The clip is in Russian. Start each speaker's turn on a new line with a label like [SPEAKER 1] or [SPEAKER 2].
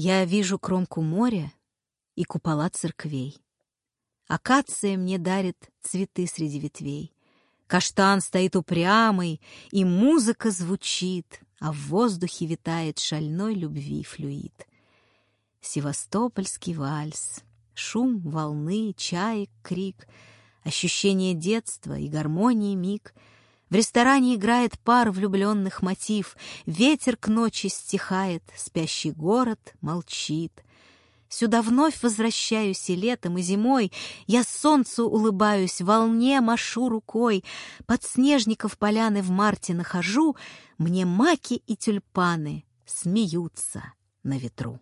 [SPEAKER 1] Я вижу кромку моря и купола церквей. Акация мне дарит цветы среди ветвей. Каштан стоит упрямый, и музыка звучит, а в воздухе витает шальной любви флюид. Севастопольский вальс, шум волны, чаек, крик, ощущение детства и гармонии миг. В ресторане играет пар влюбленных мотив, ветер к ночи стихает, спящий город молчит. Сюда вновь возвращаюсь и летом, и зимой. Я солнцу улыбаюсь, волне машу рукой. Подснежников поляны в марте нахожу. Мне маки и тюльпаны смеются на ветру.